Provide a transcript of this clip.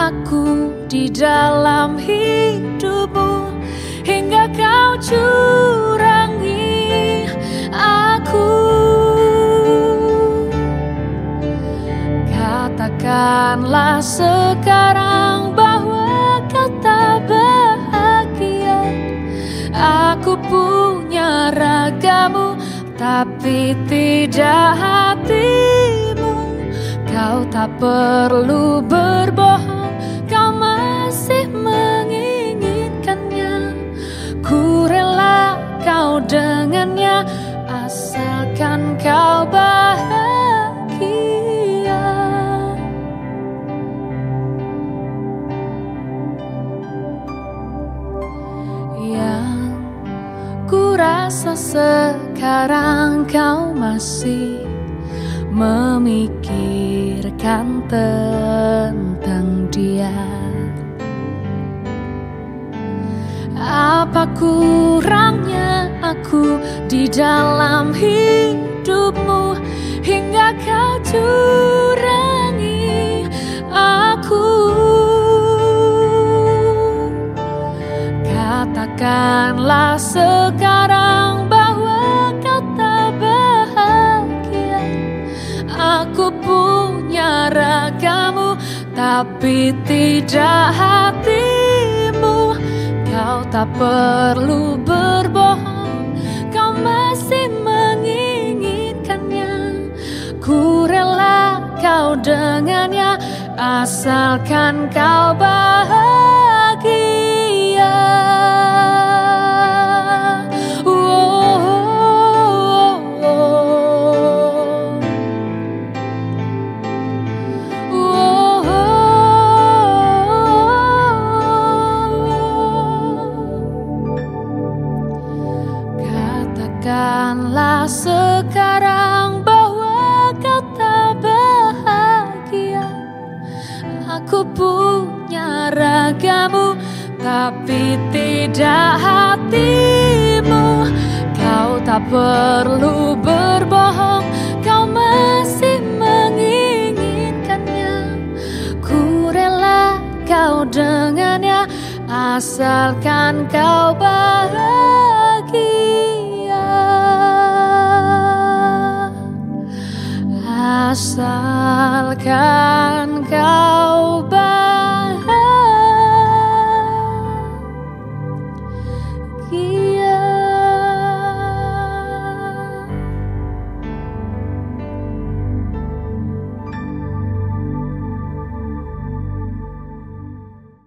aku di dalam hidupmu Hingga kau curangi aku. Katakanlah sekarang bahwa kau tak bahagia Aku punya ragamu tapi tidak hatimu. Kau tak perlu berbohong kau bahagia. Yang ku rasa sekarang kau masih memikirkan tentang dia. Apa kurangnya aku di dalam hidupmu tapi tidak hatimu Kau tak perlu berbohong. Kau masih menginginkannya. Ku rela kau dengannya Asalkan kau bahagia Katakanlah sekarang bahwa kau tak bahagia. Aku punya ragamu tapi tidak hatimu. Kau tak perlu berbohong Kau masih menginginkannya. Ku rela kau dengannya Asalkan kau bahagia asalkan kau